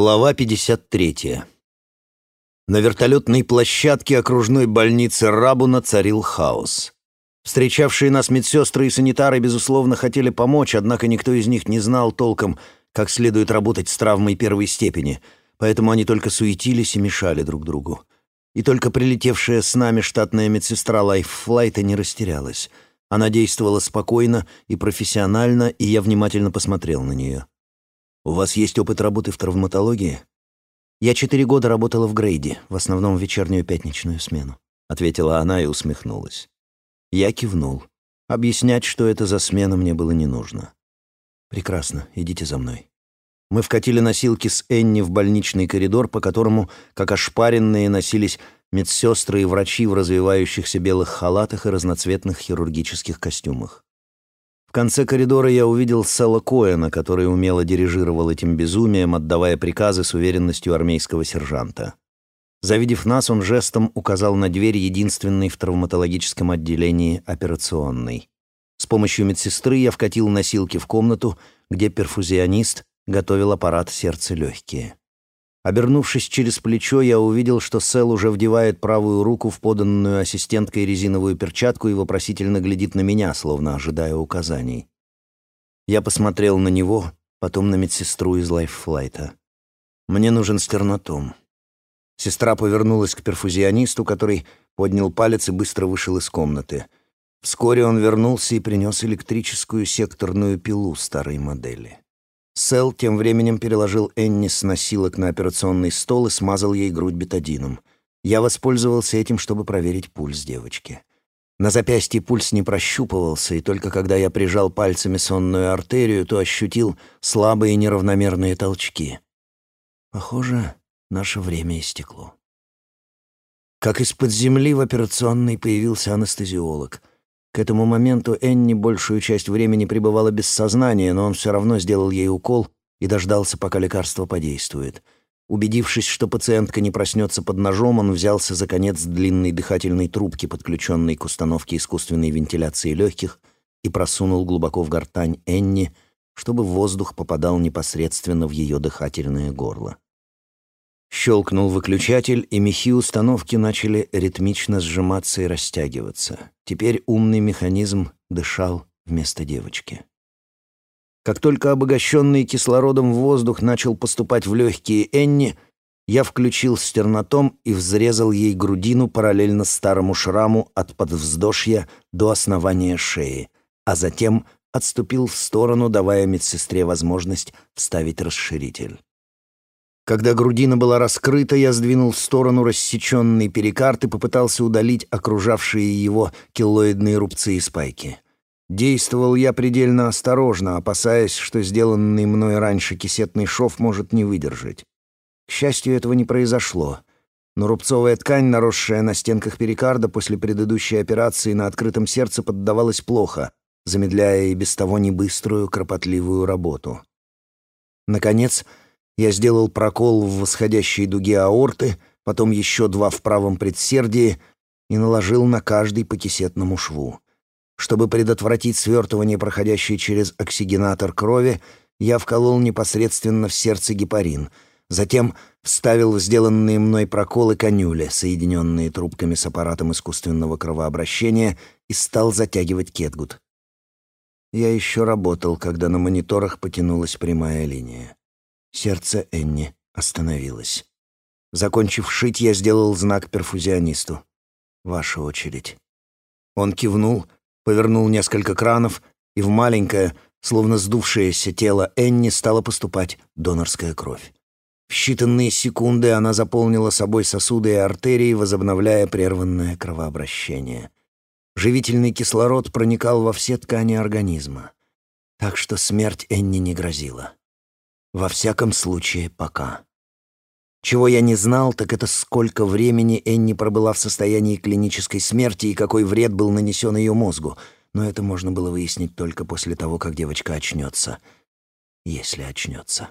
Глава 53. На вертолетной площадке окружной больницы Рабуна царил хаос. Встречавшие нас медсестры и санитары, безусловно, хотели помочь, однако никто из них не знал толком, как следует работать с травмой первой степени, поэтому они только суетились и мешали друг другу. И только прилетевшая с нами штатная медсестра лайффлайта не растерялась. Она действовала спокойно и профессионально, и я внимательно посмотрел на нее. «У вас есть опыт работы в травматологии?» «Я четыре года работала в Грейде, в основном в вечернюю пятничную смену», — ответила она и усмехнулась. Я кивнул. Объяснять, что это за смена, мне было не нужно. «Прекрасно, идите за мной». Мы вкатили носилки с Энни в больничный коридор, по которому, как ошпаренные, носились медсестры и врачи в развивающихся белых халатах и разноцветных хирургических костюмах. В конце коридора я увидел Сэла Коэна, который умело дирижировал этим безумием, отдавая приказы с уверенностью армейского сержанта. Завидев нас, он жестом указал на дверь, единственной в травматологическом отделении операционной. С помощью медсестры я вкатил носилки в комнату, где перфузионист готовил аппарат сердце-легкие. Обернувшись через плечо, я увидел, что Сэл уже вдевает правую руку в поданную ассистенткой резиновую перчатку и вопросительно глядит на меня, словно ожидая указаний. Я посмотрел на него, потом на медсестру из лайффлайта. «Мне нужен стернотом». Сестра повернулась к перфузионисту, который поднял палец и быстро вышел из комнаты. Вскоре он вернулся и принес электрическую секторную пилу старой модели. Сэл тем временем переложил Энни с носилок на операционный стол и смазал ей грудь бетадином. Я воспользовался этим, чтобы проверить пульс девочки. На запястье пульс не прощупывался, и только когда я прижал пальцами сонную артерию, то ощутил слабые неравномерные толчки. Похоже, наше время истекло. Как из-под земли в операционной появился анестезиолог. К этому моменту Энни большую часть времени пребывала без сознания, но он все равно сделал ей укол и дождался, пока лекарство подействует. Убедившись, что пациентка не проснется под ножом, он взялся за конец длинной дыхательной трубки, подключенной к установке искусственной вентиляции легких, и просунул глубоко в гортань Энни, чтобы воздух попадал непосредственно в ее дыхательное горло. Щелкнул выключатель, и мехи установки начали ритмично сжиматься и растягиваться. Теперь умный механизм дышал вместо девочки. Как только обогащенный кислородом воздух начал поступать в легкие Энни, я включил стернотом и взрезал ей грудину параллельно старому шраму от подвздошья до основания шеи, а затем отступил в сторону, давая медсестре возможность вставить расширитель. Когда грудина была раскрыта, я сдвинул в сторону рассеченный перикард и попытался удалить окружавшие его килоидные рубцы и спайки. Действовал я предельно осторожно, опасаясь, что сделанный мной раньше кисетный шов может не выдержать. К счастью, этого не произошло. Но рубцовая ткань, наросшая на стенках перикарда после предыдущей операции на открытом сердце, поддавалась плохо, замедляя и без того небыструю, кропотливую работу. Наконец, я сделал прокол в восходящей дуге аорты, потом еще два в правом предсердии и наложил на каждый по кисетному шву. Чтобы предотвратить свертывание, проходящее через оксигенатор крови, я вколол непосредственно в сердце гепарин, затем вставил в сделанные мной проколы канюли, соединенные трубками с аппаратом искусственного кровообращения, и стал затягивать кетгут. Я еще работал, когда на мониторах потянулась прямая линия. Сердце Энни остановилось. Закончив шить, я сделал знак перфузионисту. «Ваша очередь». Он кивнул, повернул несколько кранов, и в маленькое, словно сдувшееся тело Энни стала поступать донорская кровь. В считанные секунды она заполнила собой сосуды и артерии, возобновляя прерванное кровообращение. Живительный кислород проникал во все ткани организма. Так что смерть Энни не грозила. Во всяком случае, пока. Чего я не знал, так это сколько времени Энни пробыла в состоянии клинической смерти и какой вред был нанесен ее мозгу. Но это можно было выяснить только после того, как девочка очнется. Если очнется.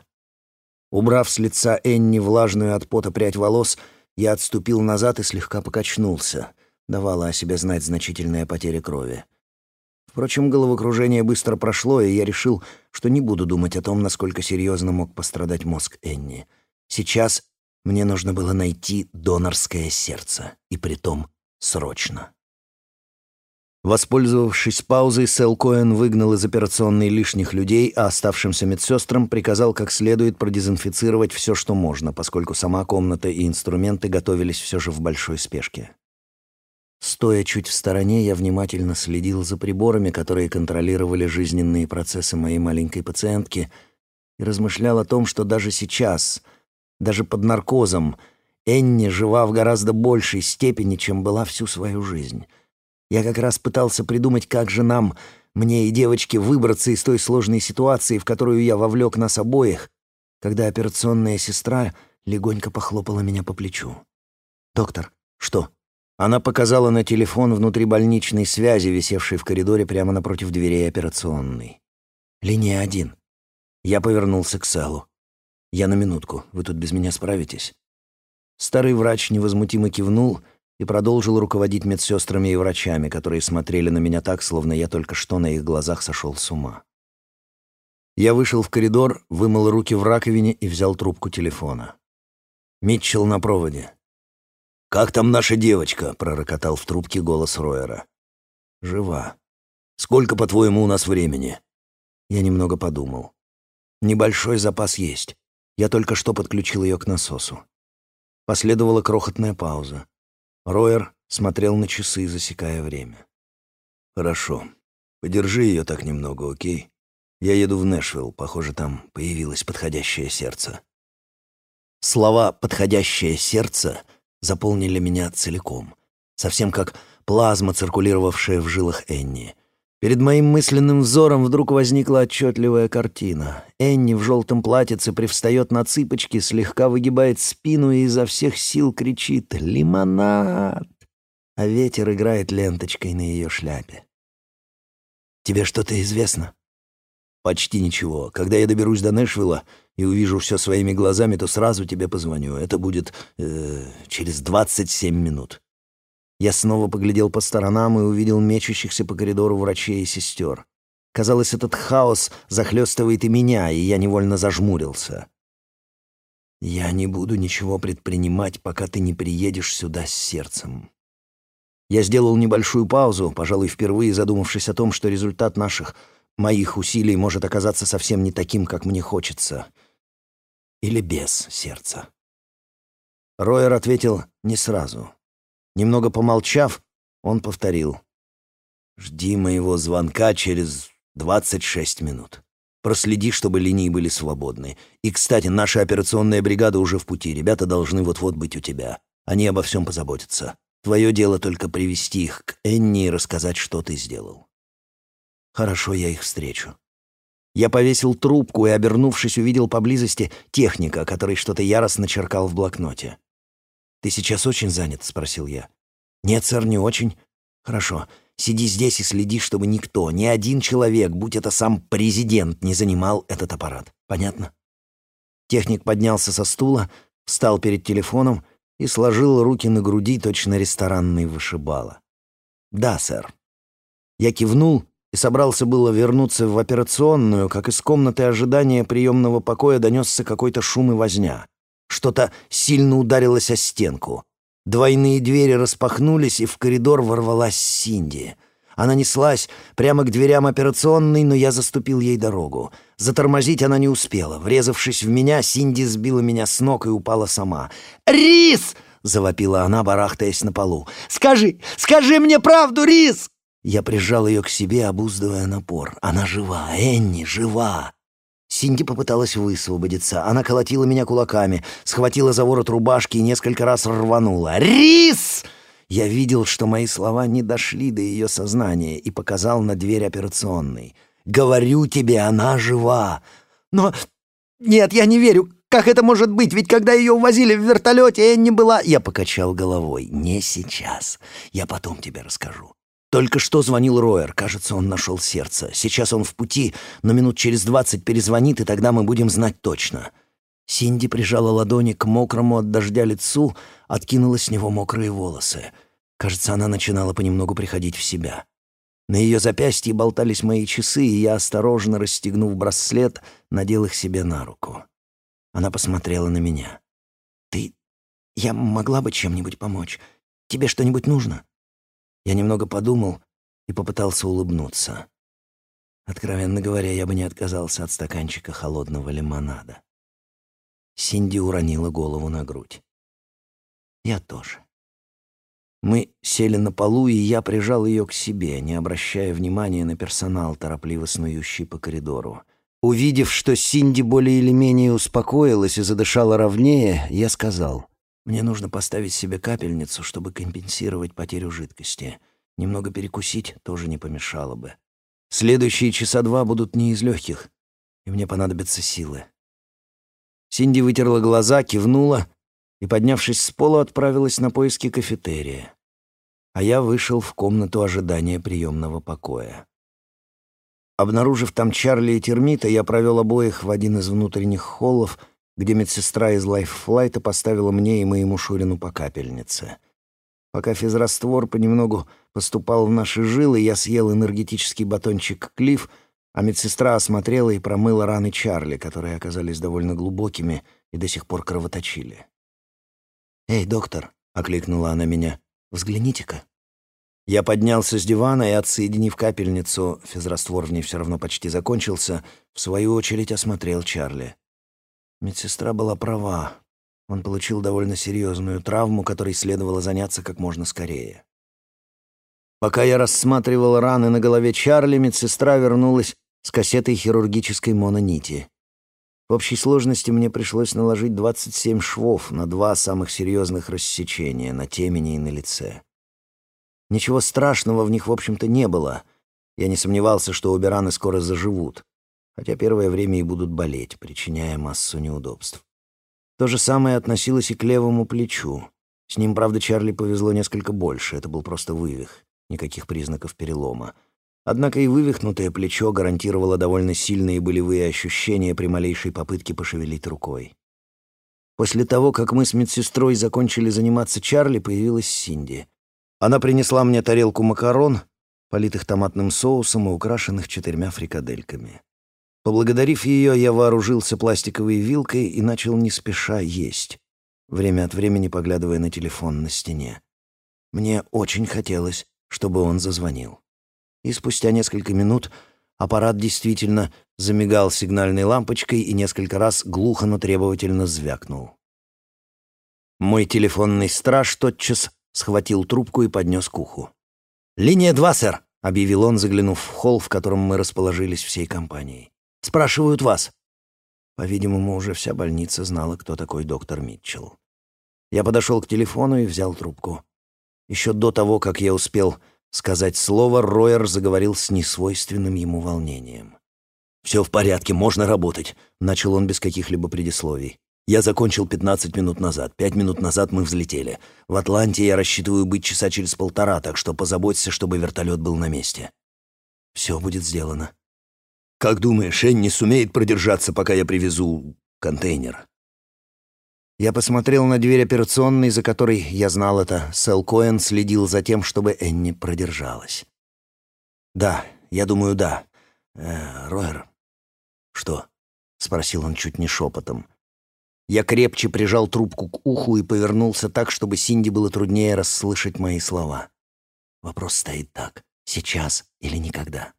Убрав с лица Энни влажную от пота прядь волос, я отступил назад и слегка покачнулся. Давала о себе знать значительная потеря крови. Впрочем, головокружение быстро прошло, и я решил, что не буду думать о том, насколько серьезно мог пострадать мозг Энни. Сейчас мне нужно было найти донорское сердце, и притом срочно. Воспользовавшись паузой, Сэл Коэн выгнал из операционной лишних людей, а оставшимся медсестрам приказал как следует продезинфицировать все, что можно, поскольку сама комната и инструменты готовились все же в большой спешке. Стоя чуть в стороне, я внимательно следил за приборами, которые контролировали жизненные процессы моей маленькой пациентки, и размышлял о том, что даже сейчас, даже под наркозом, Энни жива в гораздо большей степени, чем была всю свою жизнь. Я как раз пытался придумать, как же нам, мне и девочке, выбраться из той сложной ситуации, в которую я вовлек нас обоих, когда операционная сестра легонько похлопала меня по плечу. «Доктор, что?» Она показала на телефон внутрибольничной связи, висевший в коридоре прямо напротив дверей операционной. «Линия один». Я повернулся к Сэлу. «Я на минутку. Вы тут без меня справитесь?» Старый врач невозмутимо кивнул и продолжил руководить медсестрами и врачами, которые смотрели на меня так, словно я только что на их глазах сошел с ума. Я вышел в коридор, вымыл руки в раковине и взял трубку телефона. Митчелл на проводе. «Как там наша девочка?» — пророкотал в трубке голос Ройера. «Жива. Сколько, по-твоему, у нас времени?» Я немного подумал. «Небольшой запас есть. Я только что подключил ее к насосу». Последовала крохотная пауза. Ройер смотрел на часы, засекая время. «Хорошо. Подержи ее так немного, окей? Я еду в Нэшвилл. Похоже, там появилось подходящее сердце». Слова «подходящее сердце» заполнили меня целиком, совсем как плазма, циркулировавшая в жилах Энни. Перед моим мысленным взором вдруг возникла отчетливая картина. Энни в желтом платьице привстает на цыпочки, слегка выгибает спину и изо всех сил кричит «Лимонад!», а ветер играет ленточкой на ее шляпе. «Тебе что-то известно?» «Почти ничего. Когда я доберусь до Нэшвилла, и увижу все своими глазами, то сразу тебе позвоню. Это будет э, через двадцать семь минут». Я снова поглядел по сторонам и увидел мечущихся по коридору врачей и сестер. Казалось, этот хаос захлестывает и меня, и я невольно зажмурился. «Я не буду ничего предпринимать, пока ты не приедешь сюда с сердцем». Я сделал небольшую паузу, пожалуй, впервые задумавшись о том, что результат наших, моих усилий может оказаться совсем не таким, как мне хочется — или без сердца? Ройер ответил не сразу. Немного помолчав, он повторил. «Жди моего звонка через двадцать шесть минут. Проследи, чтобы линии были свободны. И, кстати, наша операционная бригада уже в пути. Ребята должны вот-вот быть у тебя. Они обо всем позаботятся. Твое дело только привести их к Энни и рассказать, что ты сделал. Хорошо, я их встречу. Я повесил трубку и, обернувшись, увидел поблизости техника, который что-то яростно черкал в блокноте. «Ты сейчас очень занят?» — спросил я. «Нет, сэр, не очень». «Хорошо. Сиди здесь и следи, чтобы никто, ни один человек, будь это сам президент, не занимал этот аппарат. Понятно?» Техник поднялся со стула, встал перед телефоном и сложил руки на груди, точно ресторанный вышибала. «Да, сэр». Я кивнул собрался было вернуться в операционную, как из комнаты ожидания приемного покоя донесся какой-то шум и возня. Что-то сильно ударилось о стенку. Двойные двери распахнулись, и в коридор ворвалась Синди. Она неслась прямо к дверям операционной, но я заступил ей дорогу. Затормозить она не успела. Врезавшись в меня, Синди сбила меня с ног и упала сама. «Рис!» — завопила она, барахтаясь на полу. «Скажи! Скажи мне правду, Рис!» Я прижал ее к себе, обуздывая напор. Она жива, Энни жива. Синди попыталась высвободиться. Она колотила меня кулаками, схватила за ворот рубашки и несколько раз рванула. «Рис!» Я видел, что мои слова не дошли до ее сознания и показал на дверь операционной. «Говорю тебе, она жива!» «Но... Нет, я не верю. Как это может быть? Ведь когда ее увозили в вертолете, Энни была...» Я покачал головой. «Не сейчас. Я потом тебе расскажу. Только что звонил Роер. Кажется, он нашел сердце. Сейчас он в пути, но минут через двадцать перезвонит, и тогда мы будем знать точно. Синди прижала ладони к мокрому от дождя лицу, откинула с него мокрые волосы. Кажется, она начинала понемногу приходить в себя. На ее запястье болтались мои часы, и я, осторожно расстегнув браслет, надел их себе на руку. Она посмотрела на меня. «Ты... Я могла бы чем-нибудь помочь. Тебе что-нибудь нужно?» Я немного подумал и попытался улыбнуться. Откровенно говоря, я бы не отказался от стаканчика холодного лимонада. Синди уронила голову на грудь. Я тоже. Мы сели на полу, и я прижал ее к себе, не обращая внимания на персонал, торопливо снующий по коридору. Увидев, что Синди более или менее успокоилась и задышала ровнее, я сказал, «Мне нужно поставить себе капельницу, чтобы компенсировать потерю жидкости. Немного перекусить тоже не помешало бы. Следующие часа два будут не из легких, и мне понадобятся силы». Синди вытерла глаза, кивнула и, поднявшись с пола, отправилась на поиски кафетерия. А я вышел в комнату ожидания приемного покоя. Обнаружив там Чарли и Термита, я провел обоих в один из внутренних холлов, где медсестра из лайффлайта поставила мне и моему Шурину по капельнице. Пока физраствор понемногу поступал в наши жилы, я съел энергетический батончик «Клифф», а медсестра осмотрела и промыла раны Чарли, которые оказались довольно глубокими и до сих пор кровоточили. «Эй, доктор!» — окликнула она меня. «Взгляните-ка». Я поднялся с дивана и, отсоединив капельницу, физраствор в ней все равно почти закончился, в свою очередь осмотрел Чарли. Медсестра была права. Он получил довольно серьезную травму, которой следовало заняться как можно скорее. Пока я рассматривал раны на голове Чарли, медсестра вернулась с кассетой хирургической мононити. В общей сложности мне пришлось наложить 27 швов на два самых серьезных рассечения на темени и на лице. Ничего страшного в них, в общем-то, не было. Я не сомневался, что обе раны скоро заживут, хотя первое время и будут болеть, причиняя массу неудобств. То же самое относилось и к левому плечу. С ним, правда, Чарли повезло несколько больше, это был просто вывих, никаких признаков перелома. Однако и вывихнутое плечо гарантировало довольно сильные болевые ощущения при малейшей попытке пошевелить рукой. После того, как мы с медсестрой закончили заниматься Чарли, появилась Синди. Она принесла мне тарелку макарон, политых томатным соусом и украшенных четырьмя фрикадельками. Поблагодарив ее, я вооружился пластиковой вилкой и начал не спеша есть, время от времени поглядывая на телефон на стене. Мне очень хотелось, чтобы он зазвонил и спустя несколько минут аппарат действительно замигал сигнальной лампочкой и несколько раз глухо, но требовательно звякнул. Мой телефонный страж тотчас схватил трубку и поднес к уху. «Линия 2, сэр», — объявил он, заглянув в холл, в котором мы расположились всей компанией. «Спрашивают вас». По-видимому, уже вся больница знала, кто такой доктор Митчелл. Я подошел к телефону и взял трубку. Еще до того, как я успел Сказать слово Ройер заговорил с несвойственным ему волнением. «Все в порядке, можно работать», — начал он без каких-либо предисловий. «Я закончил 15 минут назад. Пять минут назад мы взлетели. В Атланте я рассчитываю быть часа через полтора, так что позаботься, чтобы вертолет был на месте». «Все будет сделано». «Как думаешь, Энни сумеет продержаться, пока я привезу контейнер?» Я посмотрел на дверь операционной, за которой, я знал это, Сэл Коэн следил за тем, чтобы Энни продержалась. «Да, я думаю, да. Э, Ройер». «Что?» — спросил он чуть не шепотом. Я крепче прижал трубку к уху и повернулся так, чтобы Синди было труднее расслышать мои слова. Вопрос стоит так — сейчас или никогда.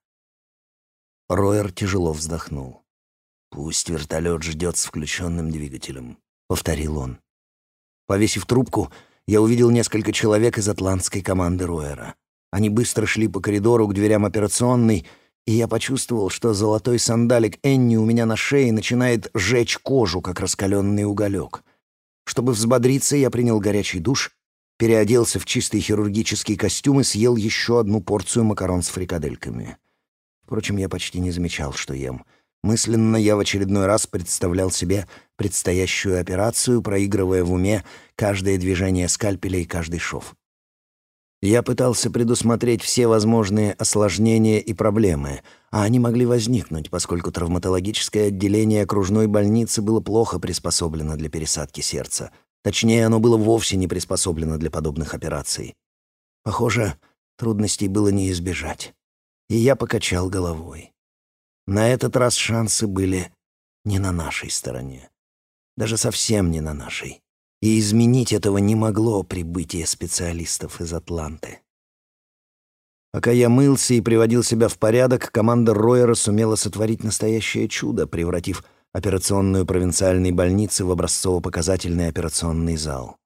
Ройер тяжело вздохнул. «Пусть вертолет ждет с включенным двигателем. — повторил он. Повесив трубку, я увидел несколько человек из атлантской команды Роера. Они быстро шли по коридору к дверям операционной, и я почувствовал, что золотой сандалик Энни у меня на шее начинает жечь кожу, как раскаленный уголек. Чтобы взбодриться, я принял горячий душ, переоделся в чистый хирургический костюм и съел еще одну порцию макарон с фрикадельками. Впрочем, я почти не замечал, что ем — Мысленно я в очередной раз представлял себе предстоящую операцию, проигрывая в уме каждое движение скальпеля и каждый шов. Я пытался предусмотреть все возможные осложнения и проблемы, а они могли возникнуть, поскольку травматологическое отделение окружной больницы было плохо приспособлено для пересадки сердца. Точнее, оно было вовсе не приспособлено для подобных операций. Похоже, трудностей было не избежать. И я покачал головой. На этот раз шансы были не на нашей стороне. даже совсем не на нашей. И изменить этого не могло прибытие специалистов из Атланты. Пока я мылся и приводил себя в порядок, команда Ройера сумела сотворить настоящее чудо, превратив операционную провинциальной больницы в образцово-показательный операционный зал.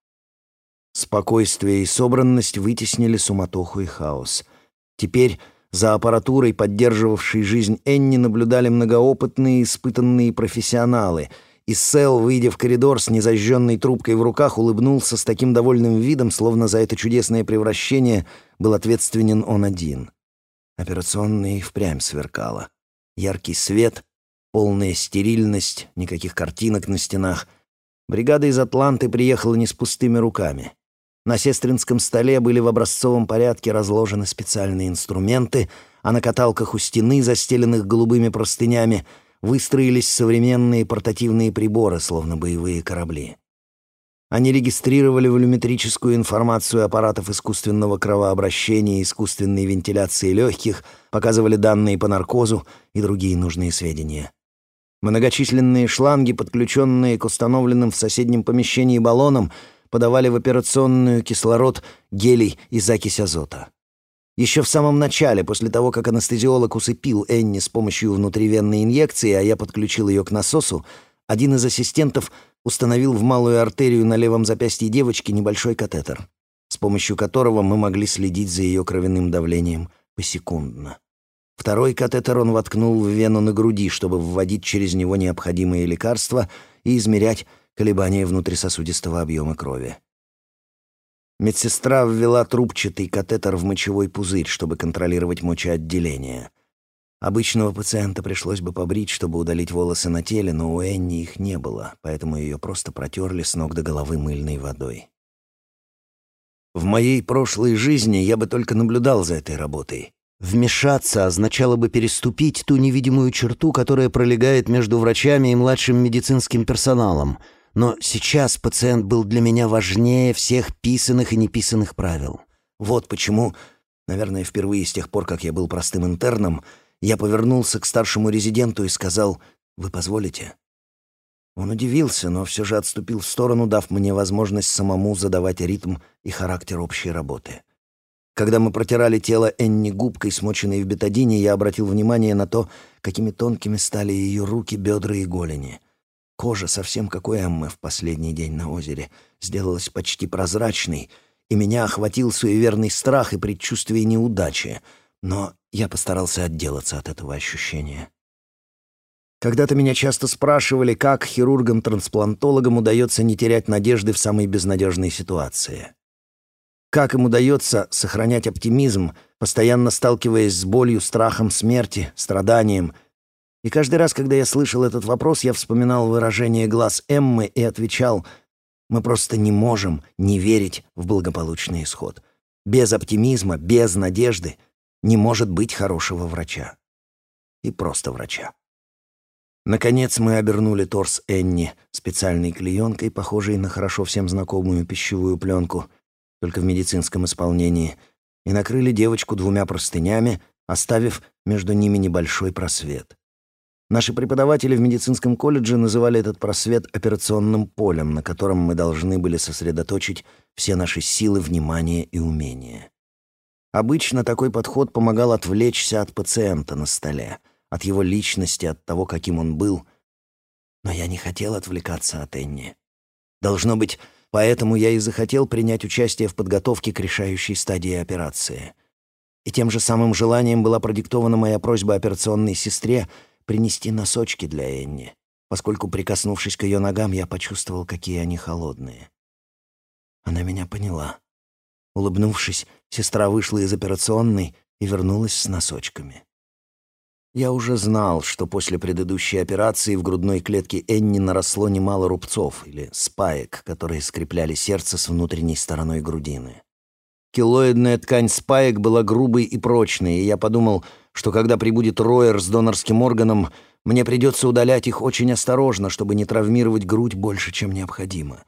Спокойствие и собранность вытеснили суматоху и хаос. Теперь за аппаратурой, поддерживавшей жизнь Энни, наблюдали многоопытные, испытанные профессионалы — и Сэл, выйдя в коридор с незажженной трубкой в руках, улыбнулся с таким довольным видом, словно за это чудесное превращение был ответственен он один. Операционная и впрямь сверкала. Яркий свет, полная стерильность, никаких картинок на стенах. Бригада из Атланты приехала не с пустыми руками. На сестринском столе были в образцовом порядке разложены специальные инструменты, а на каталках у стены, застеленных голубыми простынями, выстроились современные портативные приборы, словно боевые корабли. Они регистрировали волюметрическую информацию аппаратов искусственного кровообращения и искусственной вентиляции легких, показывали данные по наркозу и другие нужные сведения. Многочисленные шланги, подключенные к установленным в соседнем помещении баллонам, подавали в операционную кислород, гелий и закись азота. Еще в самом начале, после того, как анестезиолог усыпил Энни с помощью внутривенной инъекции, а я подключил ее к насосу, один из ассистентов установил в малую артерию на левом запястье девочки небольшой катетер, с помощью которого мы могли следить за ее кровяным давлением посекундно. Второй катетер он воткнул в вену на груди, чтобы вводить через него необходимые лекарства и измерять колебания внутрисосудистого объема крови. Медсестра ввела трубчатый катетер в мочевой пузырь, чтобы контролировать мочеотделение. Обычного пациента пришлось бы побрить, чтобы удалить волосы на теле, но у Энни их не было, поэтому ее просто протерли с ног до головы мыльной водой. В моей прошлой жизни я бы только наблюдал за этой работой. Вмешаться означало бы переступить ту невидимую черту, которая пролегает между врачами и младшим медицинским персоналом — но сейчас пациент был для меня важнее всех писанных и неписанных правил. Вот почему, наверное, впервые с тех пор, как я был простым интерном, я повернулся к старшему резиденту и сказал «Вы позволите?» Он удивился, но все же отступил в сторону, дав мне возможность самому задавать ритм и характер общей работы. Когда мы протирали тело Энни губкой, смоченной в бетадине, я обратил внимание на то, какими тонкими стали ее руки, бедра и голени — Кожа, совсем как у Эммы в последний день на озере, сделалась почти прозрачной, и меня охватил суеверный страх и предчувствие неудачи, но я постарался отделаться от этого ощущения. Когда-то меня часто спрашивали, как хирургам-трансплантологам удается не терять надежды в самой безнадежной ситуации. Как им удается сохранять оптимизм, постоянно сталкиваясь с болью, страхом смерти, страданием и каждый раз, когда я слышал этот вопрос, я вспоминал выражение глаз Эммы и отвечал, мы просто не можем не верить в благополучный исход. Без оптимизма, без надежды не может быть хорошего врача. И просто врача. Наконец мы обернули торс Энни специальной клеенкой, похожей на хорошо всем знакомую пищевую пленку, только в медицинском исполнении, и накрыли девочку двумя простынями, оставив между ними небольшой просвет. Наши преподаватели в медицинском колледже называли этот просвет операционным полем, на котором мы должны были сосредоточить все наши силы, внимание и умения. Обычно такой подход помогал отвлечься от пациента на столе, от его личности, от того, каким он был. Но я не хотел отвлекаться от Энни. Должно быть, поэтому я и захотел принять участие в подготовке к решающей стадии операции. И тем же самым желанием была продиктована моя просьба операционной сестре — принести носочки для Энни, поскольку, прикоснувшись к ее ногам, я почувствовал, какие они холодные. Она меня поняла. Улыбнувшись, сестра вышла из операционной и вернулась с носочками. Я уже знал, что после предыдущей операции в грудной клетке Энни наросло немало рубцов или спаек, которые скрепляли сердце с внутренней стороной грудины. Килоидная ткань спаек была грубой и прочной, и я подумал — что когда прибудет Роер с донорским органом, мне придется удалять их очень осторожно, чтобы не травмировать грудь больше, чем необходимо.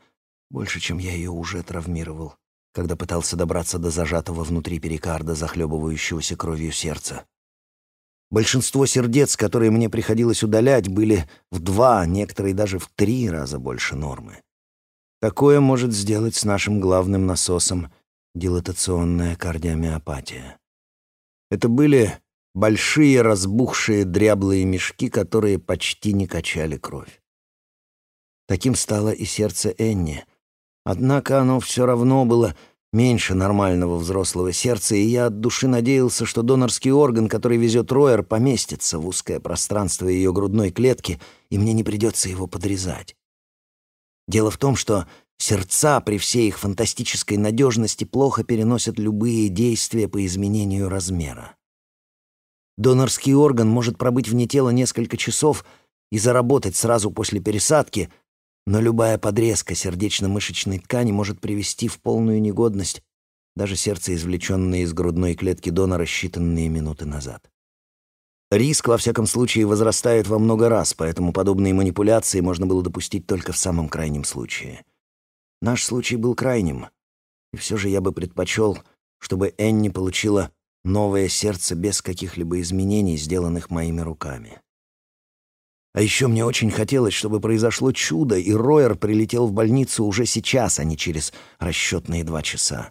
Больше, чем я ее уже травмировал, когда пытался добраться до зажатого внутри перикарда, захлебывающегося кровью сердца. Большинство сердец, которые мне приходилось удалять, были в два, некоторые даже в три раза больше нормы. Такое может сделать с нашим главным насосом дилатационная кардиомиопатия. Это были большие разбухшие дряблые мешки, которые почти не качали кровь. Таким стало и сердце Энни. Однако оно все равно было меньше нормального взрослого сердца, и я от души надеялся, что донорский орган, который везет Ройер, поместится в узкое пространство ее грудной клетки, и мне не придется его подрезать. Дело в том, что сердца при всей их фантастической надежности плохо переносят любые действия по изменению размера. Донорский орган может пробыть вне тела несколько часов и заработать сразу после пересадки, но любая подрезка сердечно-мышечной ткани может привести в полную негодность даже сердце, извлеченное из грудной клетки донора считанные минуты назад. Риск, во всяком случае, возрастает во много раз, поэтому подобные манипуляции можно было допустить только в самом крайнем случае. Наш случай был крайним, и все же я бы предпочел, чтобы Энни получила новое сердце без каких-либо изменений, сделанных моими руками. А еще мне очень хотелось, чтобы произошло чудо, и Ройер прилетел в больницу уже сейчас, а не через расчетные два часа.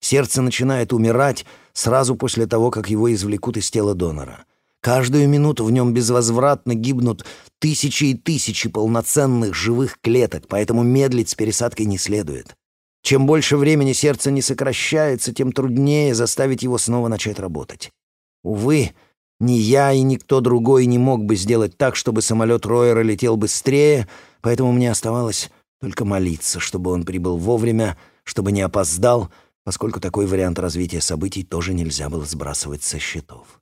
Сердце начинает умирать сразу после того, как его извлекут из тела донора. Каждую минуту в нем безвозвратно гибнут тысячи и тысячи полноценных живых клеток, поэтому медлить с пересадкой не следует. Чем больше времени сердце не сокращается, тем труднее заставить его снова начать работать. Увы, ни я и никто другой не мог бы сделать так, чтобы самолет Ройера летел быстрее, поэтому мне оставалось только молиться, чтобы он прибыл вовремя, чтобы не опоздал, поскольку такой вариант развития событий тоже нельзя было сбрасывать со счетов.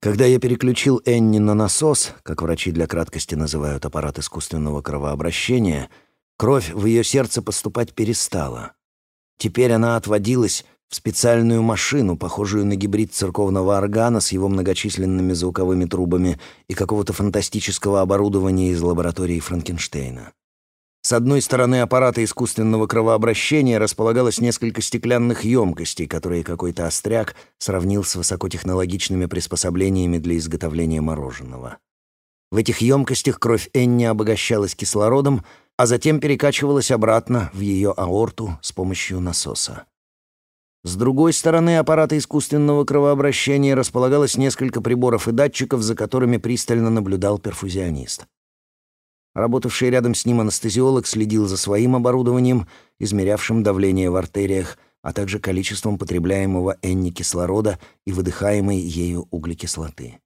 Когда я переключил Энни на насос, как врачи для краткости называют аппарат искусственного кровообращения, кровь в ее сердце поступать перестала. Теперь она отводилась в специальную машину, похожую на гибрид церковного органа с его многочисленными звуковыми трубами и какого-то фантастического оборудования из лаборатории Франкенштейна. С одной стороны аппарата искусственного кровообращения располагалось несколько стеклянных емкостей, которые какой-то остряк сравнил с высокотехнологичными приспособлениями для изготовления мороженого. В этих емкостях кровь Энни обогащалась кислородом, а затем перекачивалась обратно в ее аорту с помощью насоса. С другой стороны аппарата искусственного кровообращения располагалось несколько приборов и датчиков, за которыми пристально наблюдал перфузионист. Работавший рядом с ним анестезиолог следил за своим оборудованием, измерявшим давление в артериях, а также количеством потребляемого Энни кислорода и выдыхаемой ею углекислоты.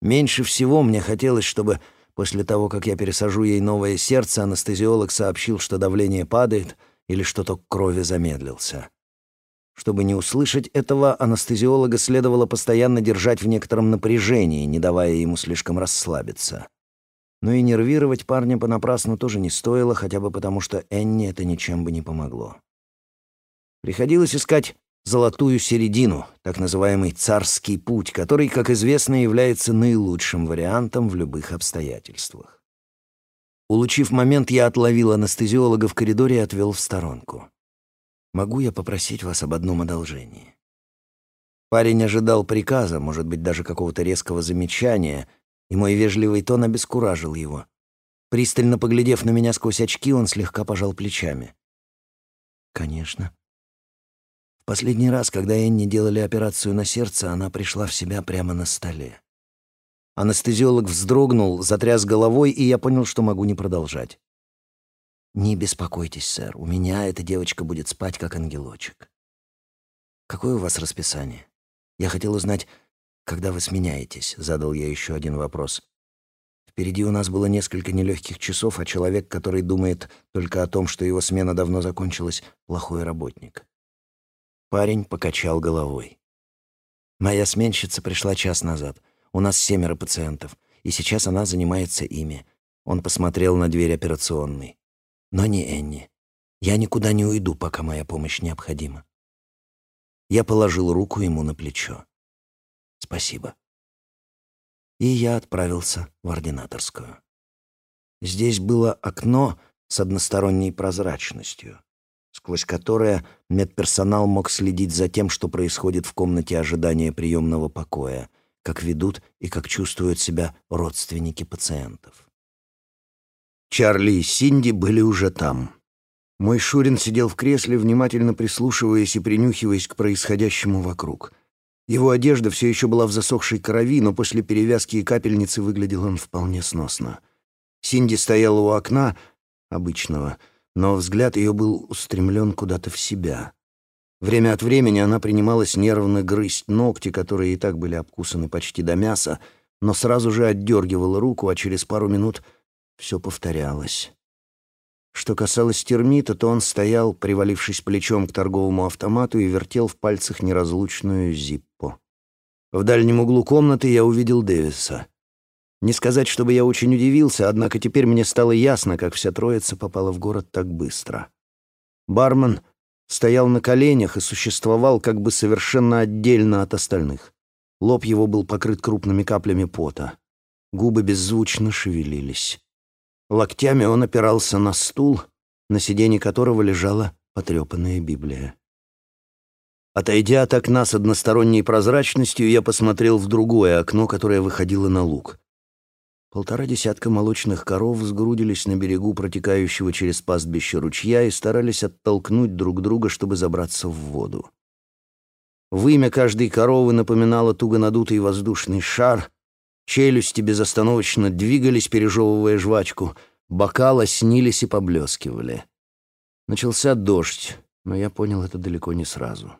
Меньше всего мне хотелось, чтобы после того, как я пересажу ей новое сердце, анестезиолог сообщил, что давление падает или что ток крови замедлился. Чтобы не услышать этого, анестезиолога следовало постоянно держать в некотором напряжении, не давая ему слишком расслабиться. Но и нервировать парня понапрасну тоже не стоило, хотя бы потому, что Энни это ничем бы не помогло. Приходилось искать золотую середину, так называемый «царский путь», который, как известно, является наилучшим вариантом в любых обстоятельствах. Улучив момент, я отловил анестезиолога в коридоре и отвел в сторонку. «Могу я попросить вас об одном одолжении?» Парень ожидал приказа, может быть, даже какого-то резкого замечания, и мой вежливый тон обескуражил его. Пристально поглядев на меня сквозь очки, он слегка пожал плечами. «Конечно». Последний раз, когда Энни делали операцию на сердце, она пришла в себя прямо на столе. Анестезиолог вздрогнул, затряс головой, и я понял, что могу не продолжать. «Не беспокойтесь, сэр, у меня эта девочка будет спать, как ангелочек». «Какое у вас расписание? Я хотел узнать, «Когда вы сменяетесь?» — задал я еще один вопрос. Впереди у нас было несколько нелегких часов, а человек, который думает только о том, что его смена давно закончилась, плохой работник. Парень покачал головой. Моя сменщица пришла час назад. У нас семеро пациентов, и сейчас она занимается ими. Он посмотрел на дверь операционной. Но не Энни. Я никуда не уйду, пока моя помощь необходима. Я положил руку ему на плечо. Спасибо. И я отправился в ординаторскую. Здесь было окно с односторонней прозрачностью. Сквозь которое медперсонал мог следить за тем, что происходит в комнате ожидания приемного покоя, как ведут и как чувствуют себя родственники пациентов. Чарли и Синди были уже там. Мой Шурин сидел в кресле, внимательно прислушиваясь и принюхиваясь к происходящему вокруг. Его одежда все еще была в засохшей крови, но после перевязки и капельницы выглядел он вполне сносно. Синди стояла у окна, обычного, но взгляд ее был устремлен куда-то в себя. Время от времени она принималась нервно грызть ногти, которые и так были обкусаны почти до мяса, но сразу же отдергивала руку, а через пару минут все повторялось. Что касалось термита, то он стоял, привалившись плечом к торговому автомату и вертел в пальцах неразлучную зиппо. В дальнем углу комнаты я увидел Дэвиса. Не сказать, чтобы я очень удивился, однако теперь мне стало ясно, как вся троица попала в город так быстро. Бармен стоял на коленях и существовал как бы совершенно отдельно от остальных. Лоб его был покрыт крупными каплями пота. Губы беззвучно шевелились. Локтями он опирался на стул, на сиденье которого лежала потрепанная Библия. Отойдя от окна с односторонней прозрачностью, я посмотрел в другое окно, которое выходило на луг. Полтора десятка молочных коров сгрудились на берегу протекающего через пастбище ручья и старались оттолкнуть друг друга, чтобы забраться в воду. Вымя каждой коровы напоминало туго надутый воздушный шар, челюсти безостановочно двигались, пережевывая жвачку, бокалы снились и поблескивали. Начался дождь, но я понял это далеко не сразу.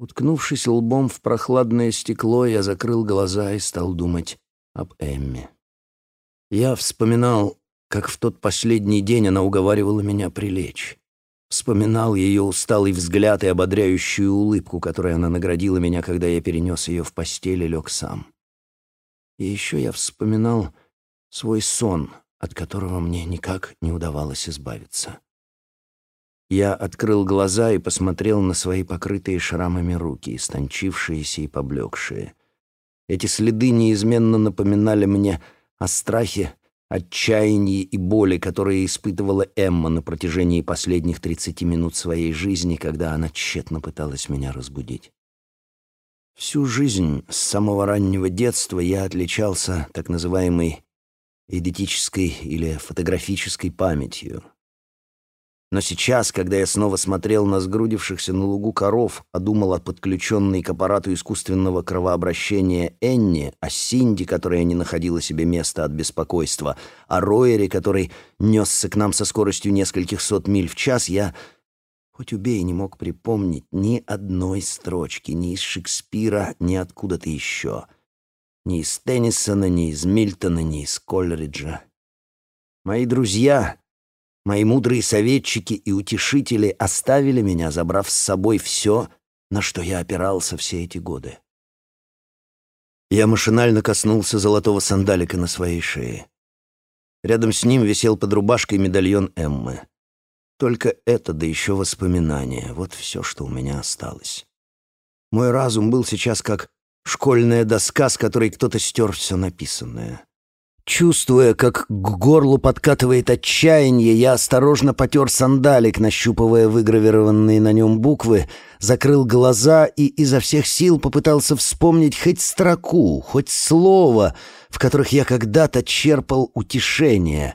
Уткнувшись лбом в прохладное стекло, я закрыл глаза и стал думать об Эмме. Я вспоминал, как в тот последний день она уговаривала меня прилечь. Вспоминал ее усталый взгляд и ободряющую улыбку, которой она наградила меня, когда я перенес ее в постель и лег сам. И еще я вспоминал свой сон, от которого мне никак не удавалось избавиться. Я открыл глаза и посмотрел на свои покрытые шрамами руки, истончившиеся и поблекшие. Эти следы неизменно напоминали мне о страхе, отчаянии и боли, которые испытывала Эмма на протяжении последних 30 минут своей жизни, когда она тщетно пыталась меня разбудить. Всю жизнь, с самого раннего детства, я отличался так называемой идентической или фотографической памятью. Но сейчас, когда я снова смотрел на сгрудившихся на лугу коров, а думал о подключенной к аппарату искусственного кровообращения Энни, о Синди, которая не находила себе места от беспокойства, о Ройере, который несся к нам со скоростью нескольких сот миль в час, я, хоть убей, не мог припомнить ни одной строчки, ни из Шекспира, ни откуда-то еще. Ни из Теннисона, ни из Мильтона, ни из Колриджа. Мои друзья Мои мудрые советчики и утешители оставили меня, забрав с собой все, на что я опирался все эти годы. Я машинально коснулся золотого сандалика на своей шее. Рядом с ним висел под рубашкой медальон Эммы. Только это, да еще воспоминания. Вот все, что у меня осталось. Мой разум был сейчас как школьная доска, с которой кто-то стер все написанное. Чувствуя, как к горлу подкатывает отчаяние, я осторожно потер сандалик, нащупывая выгравированные на нем буквы, закрыл глаза и изо всех сил попытался вспомнить хоть строку, хоть слово, в которых я когда-то черпал утешение.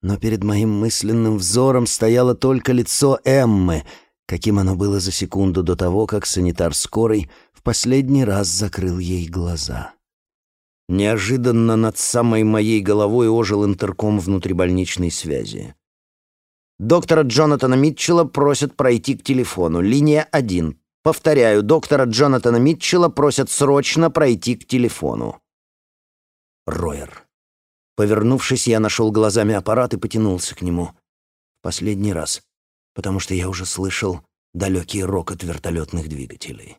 Но перед моим мысленным взором стояло только лицо Эммы, каким оно было за секунду до того, как санитар скорой в последний раз закрыл ей глаза. Неожиданно над самой моей головой ожил интерком внутрибольничной связи. Доктора Джонатана Митчелла просят пройти к телефону. Линия 1. Повторяю, доктора Джонатана Митчелла просят срочно пройти к телефону. Ройер. Повернувшись, я нашел глазами аппарат и потянулся к нему. Последний раз, потому что я уже слышал далекий рокот вертолетных двигателей.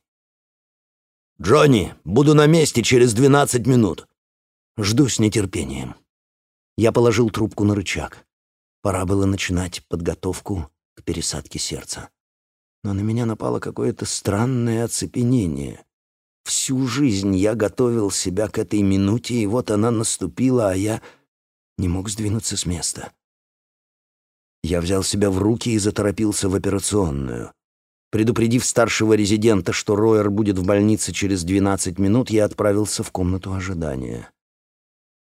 «Джонни, буду на месте через двенадцать минут». «Жду с нетерпением». Я положил трубку на рычаг. Пора было начинать подготовку к пересадке сердца. Но на меня напало какое-то странное оцепенение. Всю жизнь я готовил себя к этой минуте, и вот она наступила, а я не мог сдвинуться с места. Я взял себя в руки и заторопился в операционную. Предупредив старшего резидента, что Ройер будет в больнице через 12 минут, я отправился в комнату ожидания.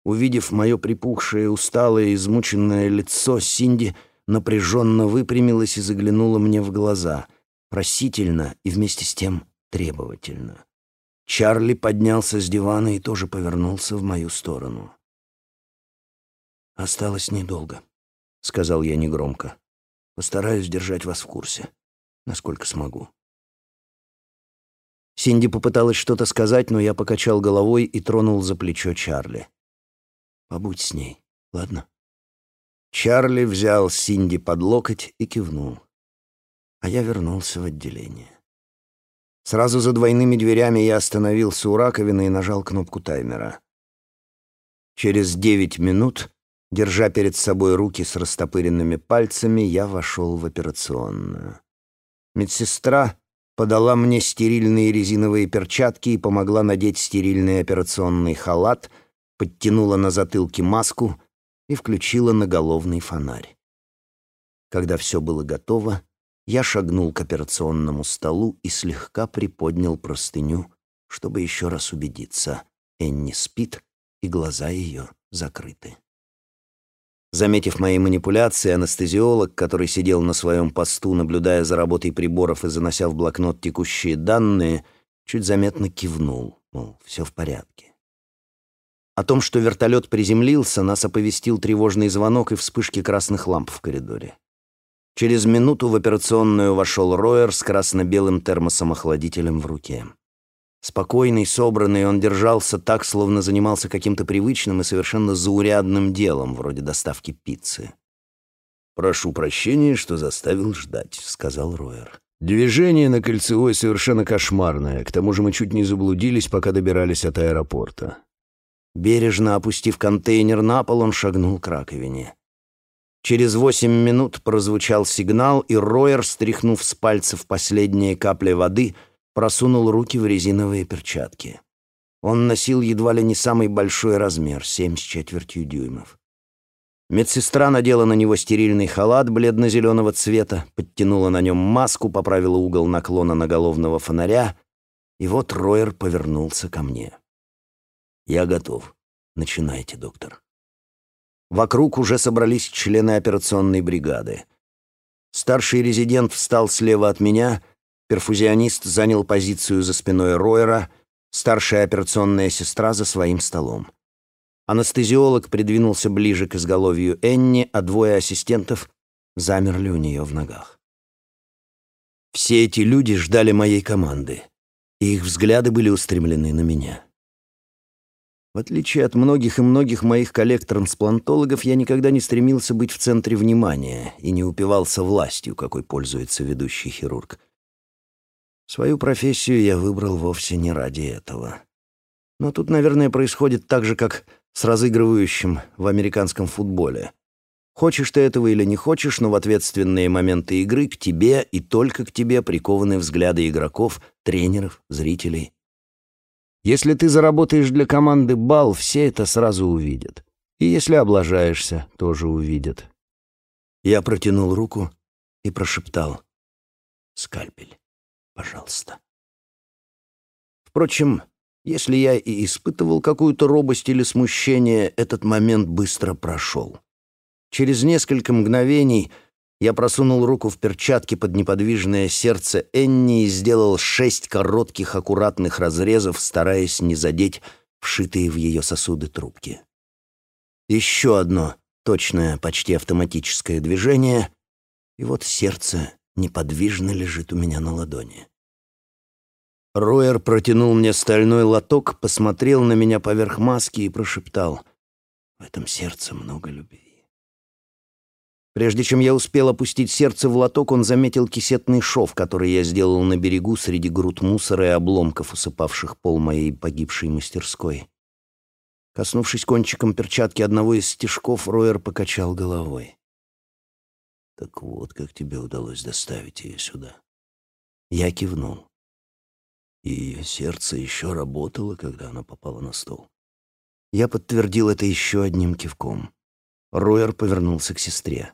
Увидев мое припухшее, усталое, измученное лицо, Синди напряженно выпрямилась и заглянула мне в глаза, просительно и вместе с тем требовательно. Чарли поднялся с дивана и тоже повернулся в мою сторону. «Осталось недолго», — сказал я негромко. «Постараюсь держать вас в курсе, насколько смогу». Синди попыталась что-то сказать, но я покачал головой и тронул за плечо Чарли. «Побудь с ней, ладно?» Чарли взял Синди под локоть и кивнул. А я вернулся в отделение. Сразу за двойными дверями я остановился у раковины и нажал кнопку таймера. Через девять минут, держа перед собой руки с растопыренными пальцами, я вошел в операционную. Медсестра подала мне стерильные резиновые перчатки и помогла надеть стерильный операционный халат, подтянула на затылке маску и включила наголовный фонарь. Когда все было готово, я шагнул к операционному столу и слегка приподнял простыню, чтобы еще раз убедиться. Энни спит, и глаза ее закрыты. Заметив мои манипуляции, анестезиолог, который сидел на своем посту, наблюдая за работой приборов и занося в блокнот текущие данные, чуть заметно кивнул, мол, все в порядке. О том, что вертолет приземлился, нас оповестил тревожный звонок и вспышки красных ламп в коридоре. Через минуту в операционную вошел Ройер с красно-белым термосом-охладителем в руке. Спокойный, собранный, он держался так, словно занимался каким-то привычным и совершенно заурядным делом, вроде доставки пиццы. «Прошу прощения, что заставил ждать», — сказал Ройер. «Движение на кольцевой совершенно кошмарное. К тому же мы чуть не заблудились, пока добирались от аэропорта». Бережно опустив контейнер на пол, он шагнул к раковине. Через восемь минут прозвучал сигнал, и Ройер, стряхнув с пальцев последние капли воды, просунул руки в резиновые перчатки. Он носил едва ли не самый большой размер — семь с четвертью дюймов. Медсестра надела на него стерильный халат бледно-зеленого цвета, подтянула на нем маску, поправила угол наклона наголовного фонаря, и вот Ройер повернулся ко мне. «Я готов. Начинайте, доктор». Вокруг уже собрались члены операционной бригады. Старший резидент встал слева от меня, перфузионист занял позицию за спиной Ройера, старшая операционная сестра за своим столом. Анестезиолог придвинулся ближе к изголовью Энни, а двое ассистентов замерли у нее в ногах. Все эти люди ждали моей команды, и их взгляды были устремлены на меня. В отличие от многих и многих моих коллег-трансплантологов, я никогда не стремился быть в центре внимания и не упивался властью, какой пользуется ведущий хирург. Свою профессию я выбрал вовсе не ради этого. Но тут, наверное, происходит так же, как с разыгрывающим в американском футболе. Хочешь ты этого или не хочешь, но в ответственные моменты игры к тебе и только к тебе прикованы взгляды игроков, тренеров, зрителей. Если ты заработаешь для команды бал, все это сразу увидят. И если облажаешься, тоже увидят. Я протянул руку и прошептал «Скальпель, пожалуйста». Впрочем, если я и испытывал какую-то робость или смущение, этот момент быстро прошел. Через несколько мгновений я просунул руку в перчатки под неподвижное сердце Энни и сделал шесть коротких аккуратных разрезов, стараясь не задеть вшитые в ее сосуды трубки. Еще одно точное, почти автоматическое движение, и вот сердце неподвижно лежит у меня на ладони. Роер протянул мне стальной лоток, посмотрел на меня поверх маски и прошептал «В этом сердце много любви». Прежде чем я успел опустить сердце в лоток, он заметил кисетный шов, который я сделал на берегу среди груд мусора и обломков, усыпавших пол моей погибшей мастерской. Коснувшись кончиком перчатки одного из стежков, Ройер покачал головой. «Так вот, как тебе удалось доставить ее сюда». Я кивнул. И ее сердце еще работало, когда она попала на стол. Я подтвердил это еще одним кивком. Ройер повернулся к сестре.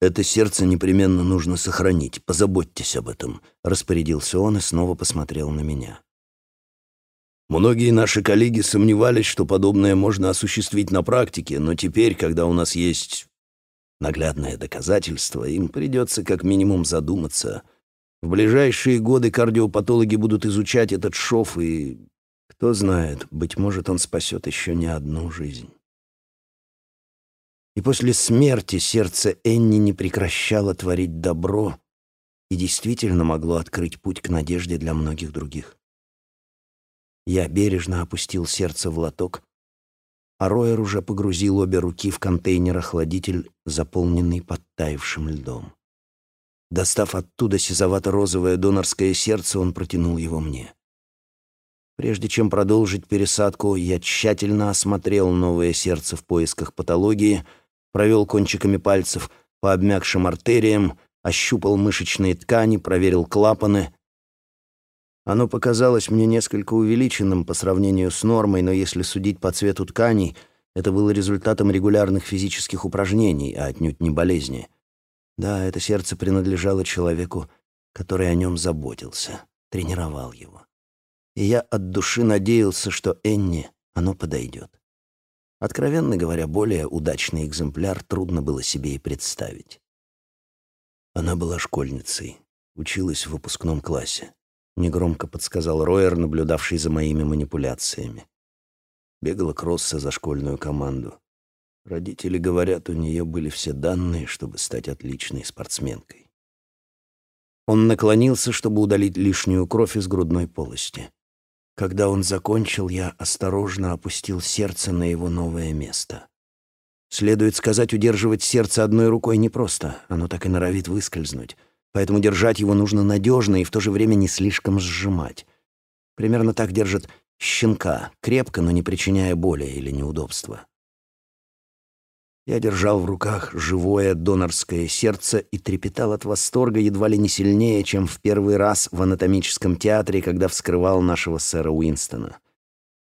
«Это сердце непременно нужно сохранить. Позаботьтесь об этом», — распорядился он и снова посмотрел на меня. Многие наши коллеги сомневались, что подобное можно осуществить на практике, но теперь, когда у нас есть наглядное доказательство, им придется как минимум задуматься. В ближайшие годы кардиопатологи будут изучать этот шов, и, кто знает, быть может, он спасет еще не одну жизнь. И после смерти сердце Энни не прекращало творить добро и действительно могло открыть путь к надежде для многих других. Я бережно опустил сердце в лоток, а Ройер уже погрузил обе руки в контейнер-охладитель, заполненный подтаявшим льдом. Достав оттуда сизовато-розовое донорское сердце, он протянул его мне. Прежде чем продолжить пересадку, я тщательно осмотрел новое сердце в поисках патологии, провел кончиками пальцев по обмякшим артериям, ощупал мышечные ткани, проверил клапаны, оно показалось мне несколько увеличенным по сравнению с нормой, но если судить по цвету тканей, это было результатом регулярных физических упражнений, а отнюдь не болезни. Да, это сердце принадлежало человеку, который о нем заботился, тренировал его. И я от души надеялся, что Энни оно подойдет. Откровенно говоря, более удачный экземпляр трудно было себе и представить. Она была школьницей, училась в выпускном классе негромко подсказал Ройер, наблюдавший за моими манипуляциями. Бегала кросса за школьную команду. Родители говорят, у нее были все данные, чтобы стать отличной спортсменкой. Он наклонился, чтобы удалить лишнюю кровь из грудной полости. Когда он закончил, я осторожно опустил сердце на его новое место. Следует сказать, удерживать сердце одной рукой непросто, оно так и норовит выскользнуть поэтому держать его нужно надежно и в то же время не слишком сжимать. Примерно так держат щенка, крепко, но не причиняя боли или неудобства. Я держал в руках живое донорское сердце и трепетал от восторга едва ли не сильнее, чем в первый раз в анатомическом театре, когда вскрывал нашего сэра Уинстона.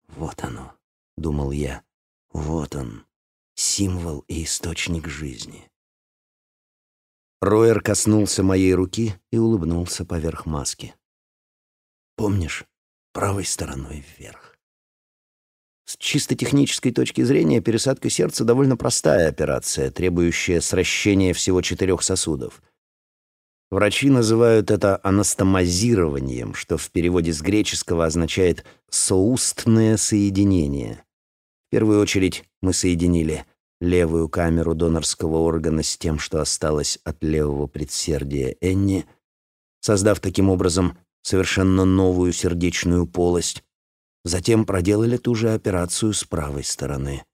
«Вот оно», — думал я, — «вот он, символ и источник жизни». Роер коснулся моей руки и улыбнулся поверх маски. «Помнишь, правой стороной вверх». С чисто технической точки зрения пересадка сердца довольно простая операция, требующая сращения всего четырех сосудов. Врачи называют это анастомозированием, что в переводе с греческого означает «соустное соединение». В первую очередь мы соединили левую камеру донорского органа с тем, что осталось от левого предсердия Энни, создав таким образом совершенно новую сердечную полость. Затем проделали ту же операцию с правой стороны.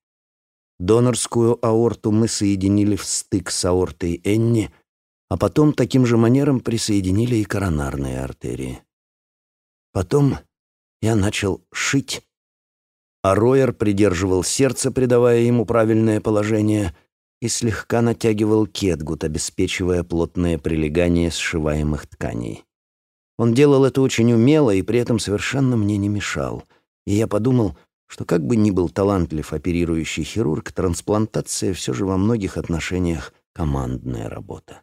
Донорскую аорту мы соединили в стык с аортой Энни, а потом таким же манером присоединили и коронарные артерии. Потом я начал шить а Ройер придерживал сердце, придавая ему правильное положение, и слегка натягивал кетгут, обеспечивая плотное прилегание сшиваемых тканей. Он делал это очень умело и при этом совершенно мне не мешал. И я подумал, что как бы ни был талантлив оперирующий хирург, трансплантация все же во многих отношениях командная работа.